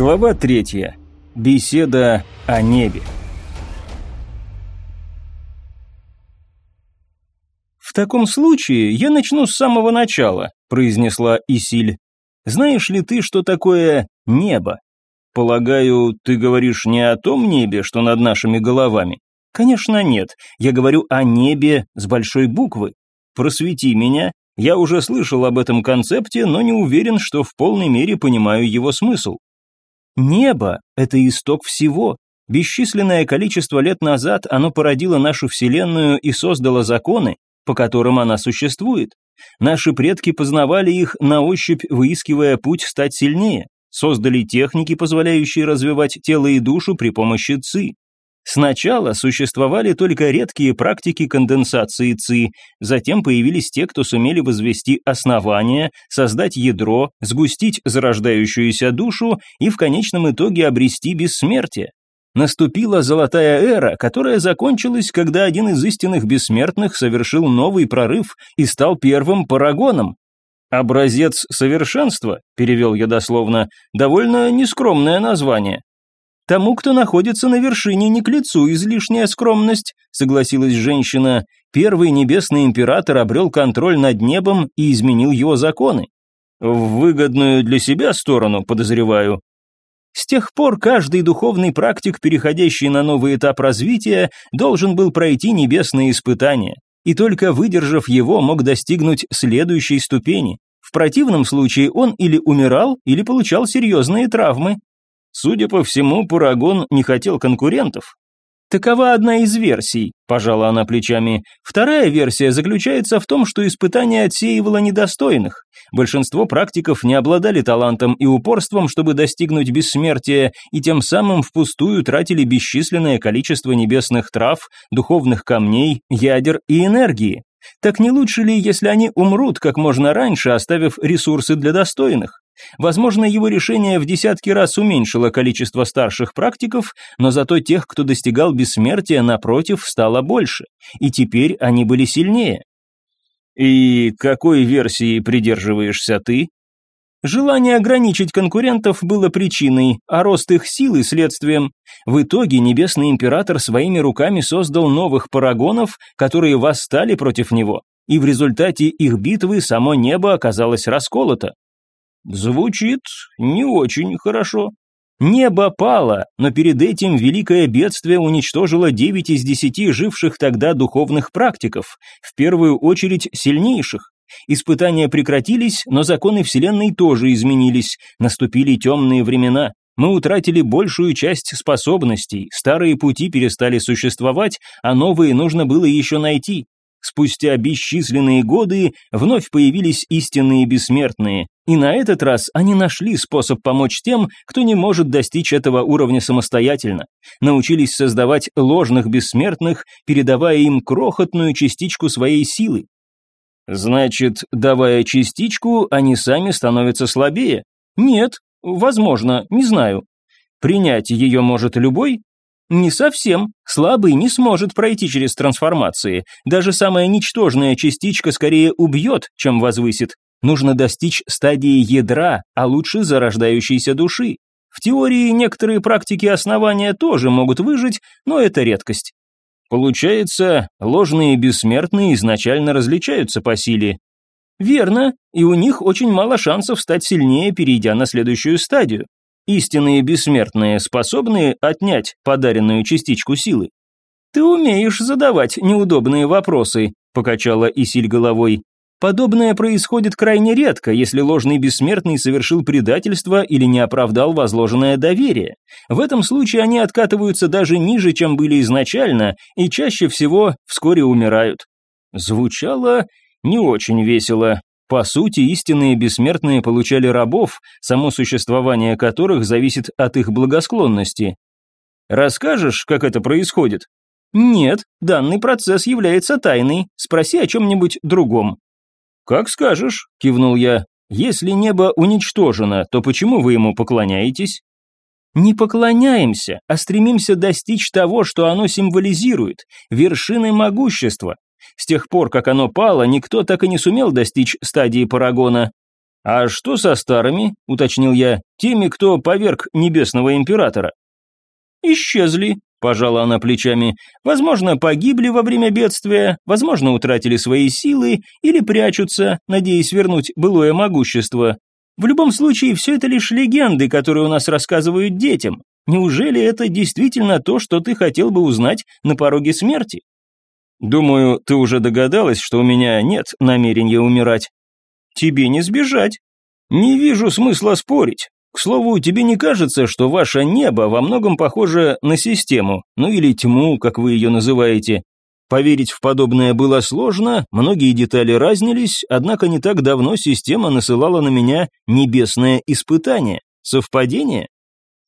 Глава третья. Беседа о небе. «В таком случае я начну с самого начала», – произнесла Исиль. «Знаешь ли ты, что такое небо?» «Полагаю, ты говоришь не о том небе, что над нашими головами?» «Конечно нет. Я говорю о небе с большой буквы. Просвети меня. Я уже слышал об этом концепте, но не уверен, что в полной мере понимаю его смысл». Небо – это исток всего. Бесчисленное количество лет назад оно породило нашу Вселенную и создало законы, по которым она существует. Наши предки познавали их на ощупь, выискивая путь стать сильнее. Создали техники, позволяющие развивать тело и душу при помощи ЦИ. Сначала существовали только редкие практики конденсации ЦИ, затем появились те, кто сумели возвести основание, создать ядро, сгустить зарождающуюся душу и в конечном итоге обрести бессмертие. Наступила золотая эра, которая закончилась, когда один из истинных бессмертных совершил новый прорыв и стал первым парагоном. «Образец совершенства», – перевел я дословно, – довольно нескромное название. «Тому, кто находится на вершине, не к лицу излишняя скромность», — согласилась женщина. «Первый небесный император обрел контроль над небом и изменил его законы. В выгодную для себя сторону, подозреваю». С тех пор каждый духовный практик, переходящий на новый этап развития, должен был пройти небесные испытания, и только выдержав его, мог достигнуть следующей ступени. В противном случае он или умирал, или получал серьезные травмы. Судя по всему, Парагон не хотел конкурентов. Такова одна из версий, пожала она плечами. Вторая версия заключается в том, что испытание отсеивало недостойных. Большинство практиков не обладали талантом и упорством, чтобы достигнуть бессмертия, и тем самым впустую тратили бесчисленное количество небесных трав, духовных камней, ядер и энергии. Так не лучше ли, если они умрут как можно раньше, оставив ресурсы для достойных? Возможно, его решение в десятки раз уменьшило количество старших практиков, но зато тех, кто достигал бессмертия, напротив, стало больше, и теперь они были сильнее. И какой версии придерживаешься ты? Желание ограничить конкурентов было причиной, а рост их силы – следствием. В итоге Небесный Император своими руками создал новых парагонов, которые восстали против него, и в результате их битвы само небо оказалось расколото. Звучит не очень хорошо. Небо пало, но перед этим великое бедствие уничтожило 9 из 10 живших тогда духовных практиков, в первую очередь сильнейших. Испытания прекратились, но законы Вселенной тоже изменились, наступили темные времена. Мы утратили большую часть способностей, старые пути перестали существовать, а новые нужно было еще найти. Спустя бесчисленные годы вновь появились истинные бессмертные, и на этот раз они нашли способ помочь тем, кто не может достичь этого уровня самостоятельно. Научились создавать ложных бессмертных, передавая им крохотную частичку своей силы. Значит, давая частичку, они сами становятся слабее? Нет, возможно, не знаю. Принять ее может любой, не совсем. Слабый не сможет пройти через трансформации. Даже самая ничтожная частичка скорее убьет, чем возвысит. Нужно достичь стадии ядра, а лучше зарождающейся души. В теории некоторые практики основания тоже могут выжить, но это редкость. Получается, ложные бессмертные изначально различаются по силе. Верно, и у них очень мало шансов стать сильнее, перейдя на следующую стадию. Истинные бессмертные способны отнять подаренную частичку силы. «Ты умеешь задавать неудобные вопросы», – покачала Исиль головой. «Подобное происходит крайне редко, если ложный бессмертный совершил предательство или не оправдал возложенное доверие. В этом случае они откатываются даже ниже, чем были изначально, и чаще всего вскоре умирают». Звучало не очень весело. По сути, истинные бессмертные получали рабов, само существование которых зависит от их благосклонности. Расскажешь, как это происходит? Нет, данный процесс является тайной. Спроси о чем-нибудь другом. Как скажешь, кивнул я. Если небо уничтожено, то почему вы ему поклоняетесь? Не поклоняемся, а стремимся достичь того, что оно символизирует, вершины могущества, с тех пор, как оно пало, никто так и не сумел достичь стадии парагона. «А что со старыми?» – уточнил я. «Теми, кто поверг небесного императора». «Исчезли», – пожала она плечами. «Возможно, погибли во время бедствия, возможно, утратили свои силы или прячутся, надеясь вернуть былое могущество. В любом случае, все это лишь легенды, которые у нас рассказывают детям. Неужели это действительно то, что ты хотел бы узнать на пороге смерти? Думаю, ты уже догадалась, что у меня нет намерения умирать. Тебе не сбежать. Не вижу смысла спорить. К слову, тебе не кажется, что ваше небо во многом похоже на систему, ну или тьму, как вы ее называете? Поверить в подобное было сложно, многие детали разнились, однако не так давно система насылала на меня небесное испытание. Совпадение?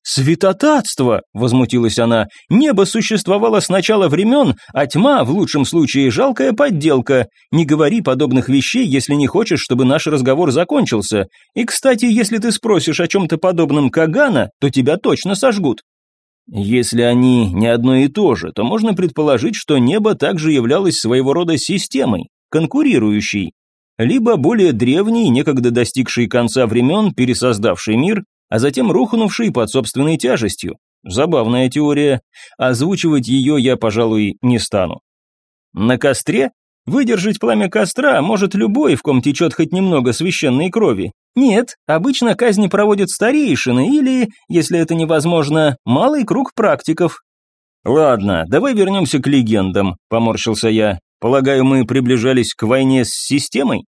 «Святотатство!» – возмутилась она. «Небо существовало с начала времен, а тьма, в лучшем случае, жалкая подделка. Не говори подобных вещей, если не хочешь, чтобы наш разговор закончился. И, кстати, если ты спросишь о чем-то подобном Кагана, то тебя точно сожгут». Если они не одно и то же, то можно предположить, что небо также являлось своего рода системой, конкурирующей, либо более древний, некогда достигший конца времен, пересоздавший мир, а затем рухнувший под собственной тяжестью. Забавная теория. Озвучивать ее я, пожалуй, не стану. На костре? Выдержать пламя костра может любой, в ком течет хоть немного священной крови. Нет, обычно казни проводят старейшины или, если это невозможно, малый круг практиков. Ладно, давай вернемся к легендам, поморщился я. Полагаю, мы приближались к войне с системой?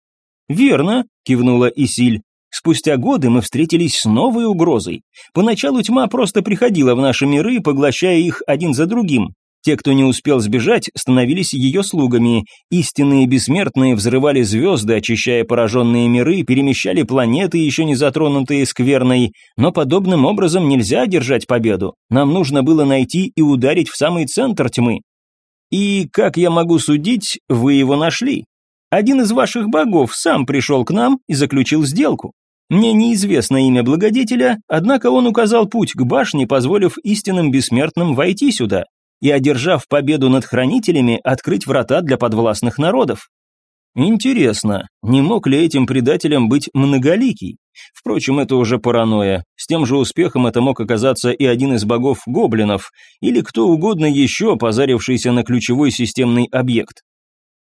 Верно, кивнула Исиль. Спустя годы мы встретились с новой угрозой. Поначалу тьма просто приходила в наши миры, поглощая их один за другим. Те, кто не успел сбежать, становились ее слугами. Истинные бессмертные взрывали звезды, очищая пораженные миры, перемещали планеты, еще не затронутые скверной. Но подобным образом нельзя одержать победу. Нам нужно было найти и ударить в самый центр тьмы. И, как я могу судить, вы его нашли. Один из ваших богов сам пришел к нам и заключил сделку. Мне неизвестно имя благодетеля, однако он указал путь к башне, позволив истинным бессмертным войти сюда и, одержав победу над хранителями, открыть врата для подвластных народов. Интересно, не мог ли этим предателем быть многоликий? Впрочем, это уже паранойя. С тем же успехом это мог оказаться и один из богов гоблинов, или кто угодно еще, позарившийся на ключевой системный объект.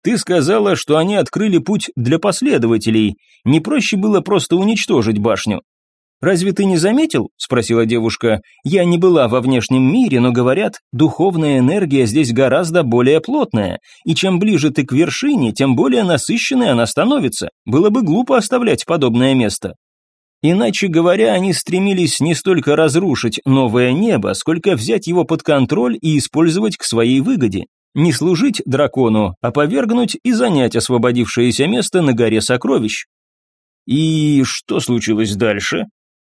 Ты сказала, что они открыли путь для последователей. Не проще было просто уничтожить башню. «Разве ты не заметил?» – спросила девушка. «Я не была во внешнем мире, но говорят, духовная энергия здесь гораздо более плотная, и чем ближе ты к вершине, тем более насыщенной она становится. Было бы глупо оставлять подобное место». Иначе говоря, они стремились не столько разрушить новое небо, сколько взять его под контроль и использовать к своей выгоде. Не служить дракону, а повергнуть и занять освободившееся место на горе сокровищ. И что случилось дальше?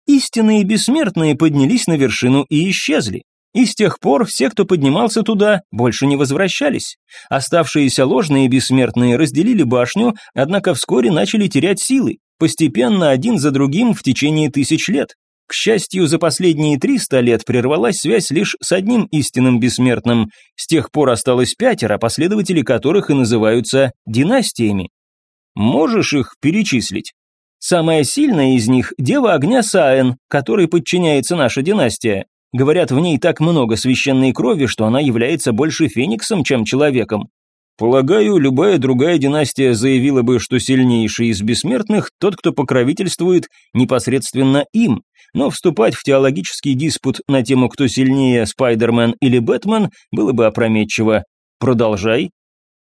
Истинные бессмертные поднялись на вершину и исчезли. И с тех пор все, кто поднимался туда, больше не возвращались. Оставшиеся ложные бессмертные разделили башню, однако вскоре начали терять силы, постепенно один за другим в течение тысяч лет. К счастью, за последние 300 лет прервалась связь лишь с одним истинным бессмертным, с тех пор осталось пятеро, последователи которых и называются династиями. Можешь их перечислить? Самая сильная из них – Дева Огня Саэн, которой подчиняется наша династия. Говорят, в ней так много священной крови, что она является больше фениксом, чем человеком. Полагаю, любая другая династия заявила бы, что сильнейший из бессмертных – тот, кто покровительствует непосредственно им, но вступать в теологический диспут на тему, кто сильнее, Спайдермен или Бэтмен, было бы опрометчиво. Продолжай.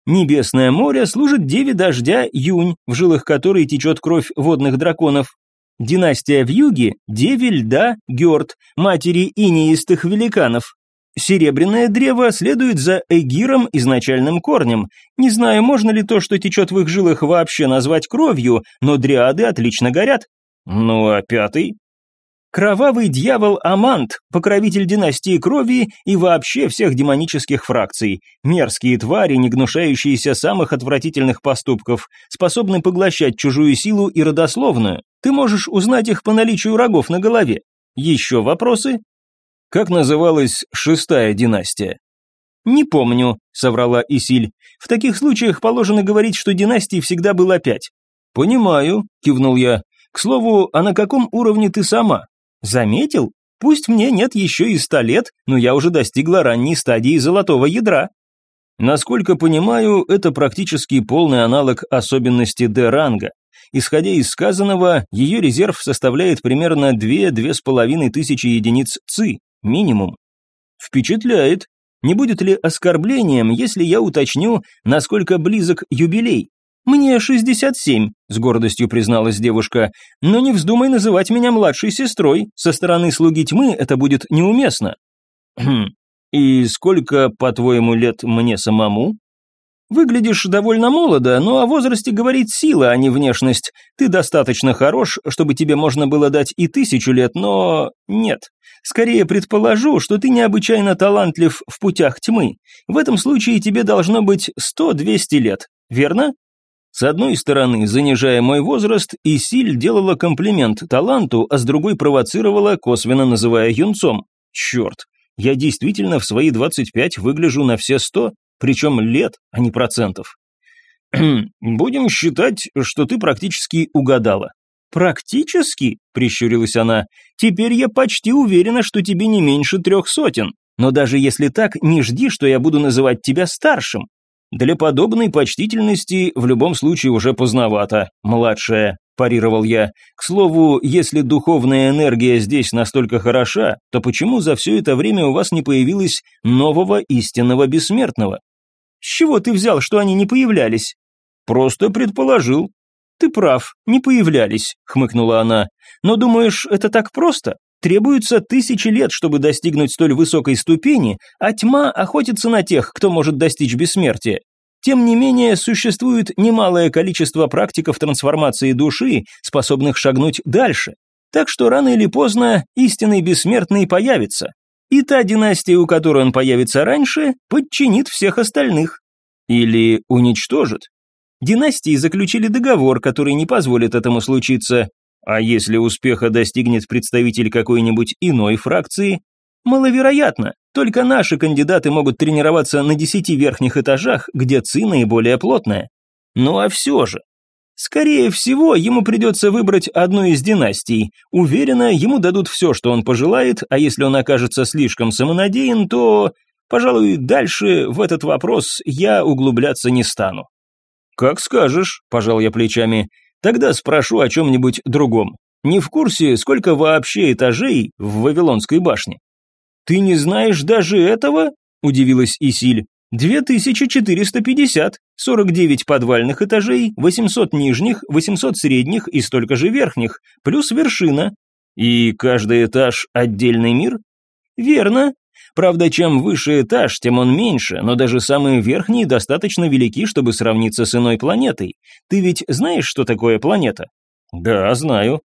Небесное море служит деве дождя Юнь, в жилах которой течет кровь водных драконов. Династия в юге – деве льда Гёрд, матери инеистых великанов. Серебряное древо следует за эгиром изначальным корнем. Не знаю, можно ли то, что течет в их жилах, вообще назвать кровью, но дриады отлично горят. Ну а пятый? Кровавый дьявол Амант, покровитель династии крови и вообще всех демонических фракций. Мерзкие твари, не гнушающиеся самых отвратительных поступков, способны поглощать чужую силу и родословную. Ты можешь узнать их по наличию рогов на голове. Еще вопросы? Как называлась шестая династия? «Не помню», — соврала Исиль. «В таких случаях положено говорить, что династий всегда было пять». «Понимаю», — кивнул я. К слову, а на каком уровне ты сама? Заметил? Пусть мне нет еще и ста лет, но я уже достигла ранней стадии золотого ядра. Насколько понимаю, это практически полный аналог особенности Д-ранга. Исходя из сказанного, ее резерв составляет примерно 2-2,5 тысячи единиц ЦИ, минимум. Впечатляет. Не будет ли оскорблением, если я уточню, насколько близок юбилей? «Мне 67», — с гордостью призналась девушка, «но не вздумай называть меня младшей сестрой, со стороны слуги тьмы это будет неуместно». «Хм, и сколько, по-твоему, лет мне самому?» Выглядишь довольно молодо, но о возрасте говорит сила, а не внешность. Ты достаточно хорош, чтобы тебе можно было дать и тысячу лет, но нет. Скорее предположу, что ты необычайно талантлив в путях тьмы. В этом случае тебе должно быть сто-двести лет, верно? С одной стороны, занижая мой возраст, Исиль делала комплимент таланту, а с другой провоцировала, косвенно называя юнцом. Черт, я действительно в свои 25 выгляжу на все 100, причем лет, а не процентов. «Будем считать, что ты практически угадала». «Практически?» – прищурилась она. «Теперь я почти уверена, что тебе не меньше трех сотен. Но даже если так, не жди, что я буду называть тебя старшим. Для подобной почтительности в любом случае уже поздновато, младшая», – парировал я. «К слову, если духовная энергия здесь настолько хороша, то почему за все это время у вас не появилось нового истинного бессмертного?» С чего ты взял, что они не появлялись? Просто предположил. Ты прав, не появлялись, хмыкнула она. Но думаешь, это так просто? Требуется тысячи лет, чтобы достигнуть столь высокой ступени, а тьма охотится на тех, кто может достичь бессмертия. Тем не менее, существует немалое количество практиков трансформации души, способных шагнуть дальше. Так что рано или поздно истинный бессмертный появится и та династия, у которой он появится раньше, подчинит всех остальных. Или уничтожит. Династии заключили договор, который не позволит этому случиться, а если успеха достигнет представитель какой-нибудь иной фракции, маловероятно, только наши кандидаты могут тренироваться на десяти верхних этажах, где ци наиболее плотная. Ну а все же, Скорее всего, ему придется выбрать одну из династий. Уверена, ему дадут все, что он пожелает, а если он окажется слишком самонадеян, то, пожалуй, дальше в этот вопрос я углубляться не стану. «Как скажешь», – пожал я плечами. «Тогда спрошу о чем-нибудь другом. Не в курсе, сколько вообще этажей в Вавилонской башне?» «Ты не знаешь даже этого?» – удивилась Исиль. 2450, 49 подвальных этажей, 800 нижних, 800 средних и столько же верхних, плюс вершина. И каждый этаж отдельный мир? Верно. Правда, чем выше этаж, тем он меньше, но даже самые верхние достаточно велики, чтобы сравниться с иной планетой. Ты ведь знаешь, что такое планета? Да, знаю.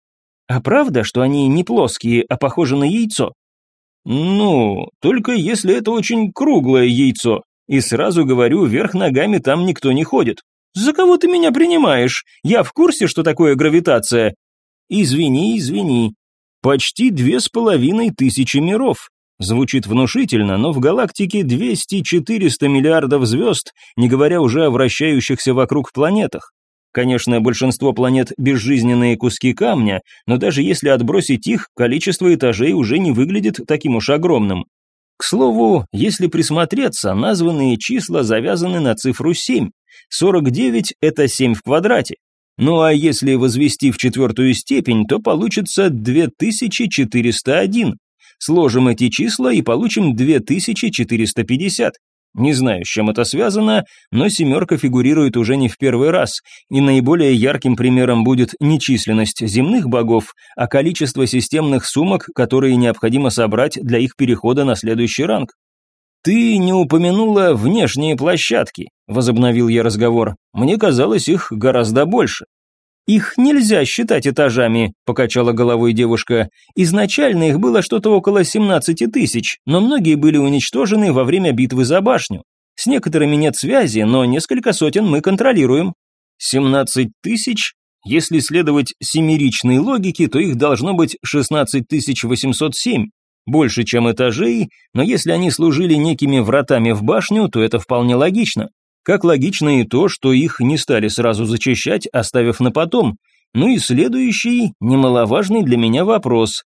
А правда, что они не плоские, а похожи на яйцо? Ну, только если это очень круглое яйцо, и сразу говорю, вверх ногами там никто не ходит. За кого ты меня принимаешь? Я в курсе, что такое гравитация. Извини, извини. Почти две с половиной тысячи миров. Звучит внушительно, но в галактике 200-400 миллиардов звезд, не говоря уже о вращающихся вокруг планетах. Конечно, большинство планет – безжизненные куски камня, но даже если отбросить их, количество этажей уже не выглядит таким уж огромным. К слову, если присмотреться, названные числа завязаны на цифру 7. 49 – это 7 в квадрате. Ну а если возвести в четвертую степень, то получится 2401. Сложим эти числа и получим 2450. Не знаю, с чем это связано, но семерка фигурирует уже не в первый раз, и наиболее ярким примером будет не численность земных богов, а количество системных сумок, которые необходимо собрать для их перехода на следующий ранг. «Ты не упомянула внешние площадки», – возобновил я разговор. «Мне казалось, их гораздо больше». «Их нельзя считать этажами», – покачала головой девушка. «Изначально их было что-то около 17 тысяч, но многие были уничтожены во время битвы за башню. С некоторыми нет связи, но несколько сотен мы контролируем». «17 тысяч? Если следовать семеричной логике, то их должно быть 16 807, больше, чем этажей, но если они служили некими вратами в башню, то это вполне логично. Как логично и то, что их не стали сразу зачищать, оставив на потом. Ну и следующий, немаловажный для меня вопрос.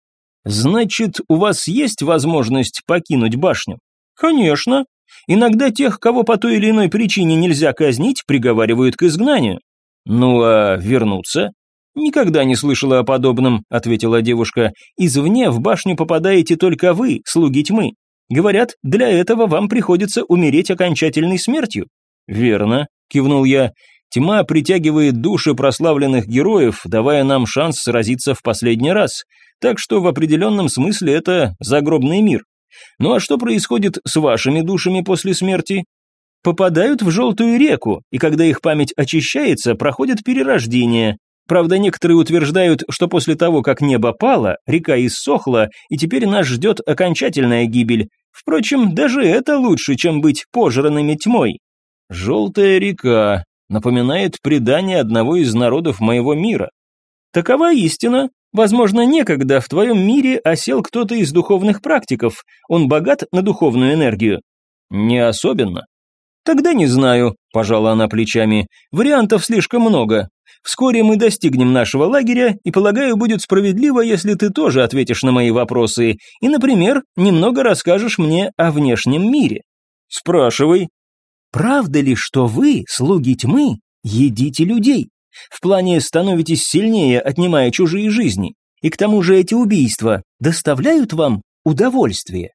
Значит, у вас есть возможность покинуть башню? Конечно. Иногда тех, кого по той или иной причине нельзя казнить, приговаривают к изгнанию. Ну а вернуться? Никогда не слышала о подобном, ответила девушка. Извне в башню попадаете только вы, слуги тьмы. Говорят, для этого вам приходится умереть окончательной смертью. Верно, кивнул я. Тьма притягивает души прославленных героев, давая нам шанс сразиться в последний раз. Так что в определенном смысле это загробный мир. Ну а что происходит с вашими душами после смерти? Попадают в желтую реку, и когда их память очищается, проходят перерождение. Правда, некоторые утверждают, что после того, как небо пало, река иссохла, и теперь нас ждет окончательная гибель. Впрочем, даже это лучше, чем быть пожранными тьмой. Желтая река, напоминает предание одного из народов моего мира. Такова истина. Возможно, некогда в твоем мире осел кто-то из духовных практиков. Он богат на духовную энергию? Не особенно. Тогда не знаю, пожала она плечами. Вариантов слишком много. Вскоре мы достигнем нашего лагеря, и, полагаю, будет справедливо, если ты тоже ответишь на мои вопросы и, например, немного расскажешь мне о внешнем мире. Спрашивай, Правда ли, что вы, слуги тьмы, едите людей? В плане становитесь сильнее, отнимая чужие жизни? И к тому же эти убийства доставляют вам удовольствие?